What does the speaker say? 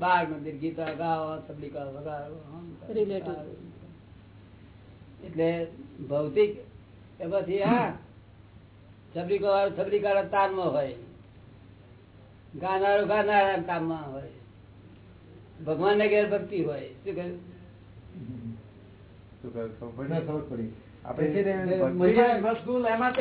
બાર મંદિર ગીતા ગાઓ સબલિકા વગાડો એટલે ભૌતિક એ પછી હા સબલિકો વાળો છબરીકા તાનમાં હોય. ગાનારો ગાનારા તાનમાં હોય. ભગવાન ને ઘેર ભક્તિ હોય. શું કહ્યું? શું ખબર પડી? આપણે છે ને એમાં